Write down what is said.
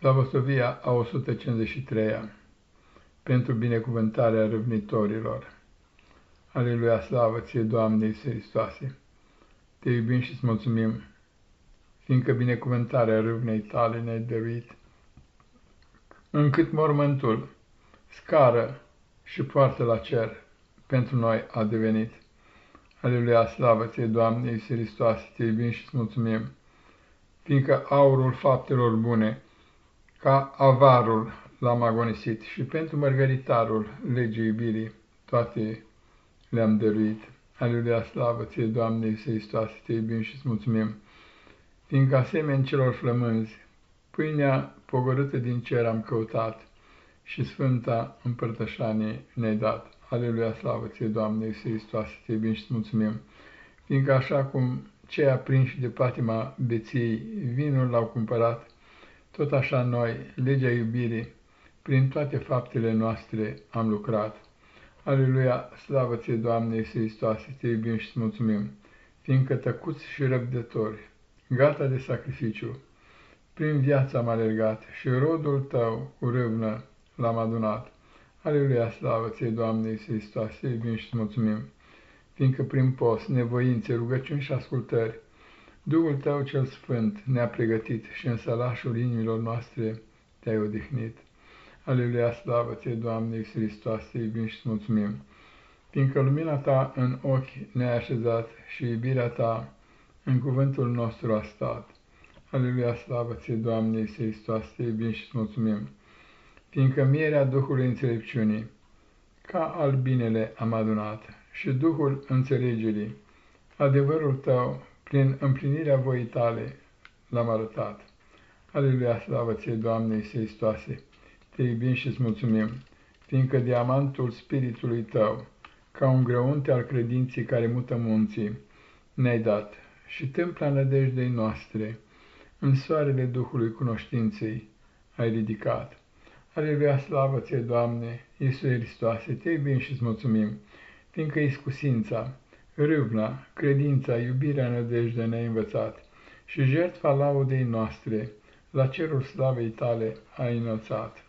Slavosovia a 153-a pentru binecuvântarea râvnitorilor. Aleluia, slavă ție, Doamne Iisus Hristoase! Te iubim și îți mulțumim, fiindcă binecuvântarea râvnei tale ne-ai dăruit, încât mormântul, scară și poartă la cer, pentru noi a devenit. Aleluia, slavă ție, Doamne Iisus Hristoase! Te iubim și îți mulțumim, fiindcă aurul faptelor bune, ca avarul l-am agonisit și pentru mărgăritarul legii iubirii toate le-am dăruit. Aleluia, slavă ție, Doamne Iisuse Hristoase, te iubim și îți mulțumim, fiindcă asemeni celor flămânzi, pâinea pogorâtă din cer am căutat și Sfânta împărtășanie ne-ai dat. Aleluia, slavă ție, Doamne Iisuse Hristoase, te iubim și îți mulțumim, fiindcă așa cum cei aprinși de patima beției vinul l-au cumpărat, tot așa noi, legea iubirii, prin toate faptele noastre am lucrat. Aleluia, slavă ție, Doamne Iisus Hristoase, te iubim și îți mulțumim, fiindcă tăcuți și răbdători, gata de sacrificiu, prin viața am alergat și rodul tău cu râvnă l-am adunat. Aleluia, slavă ție, Doamne Iisus Hristoase, te iubim și îți mulțumim, fiindcă prin post, nevoințe, rugăciuni și ascultări, Duhul Tău cel Sfânt ne-a pregătit și în sălașul inimilor noastre te-ai odihnit. Aleluia, slavă ție, Doamne Iisus Hristos, te iubim și mulțumim, fiindcă lumina Ta în ochi ne-ai așezat și iubirea Ta în cuvântul nostru a stat. Aleluia, slavă ție, Doamne Iisus Hristos, te iubim și mulțumim, fiindcă mierea Duhului înțelepciunii, ca albinele am adunat, și Duhul înțelegerii, adevărul Tău, prin împlinirea voii tale l-am arătat. Aleluia, slavă ție, Doamne Iisus Hristoase! Te iubim și îți mulțumim, fiindcă diamantul spiritului tău, ca un grăunte al credinței care mută munții, ne-ai dat și tâmpla nădejdei noastre, în soarele Duhului cunoștinței, ai ridicat. Aleluia, slavă ție, Doamne, Iisus Hristoase, te iubim și îți mulțumim, fiindcă iscusința, Râvna, credința, iubirea, nădejdea ne-a învățat și jertfa laudei noastre la cerul slavei tale a înălțat.